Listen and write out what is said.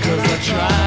cause I tried.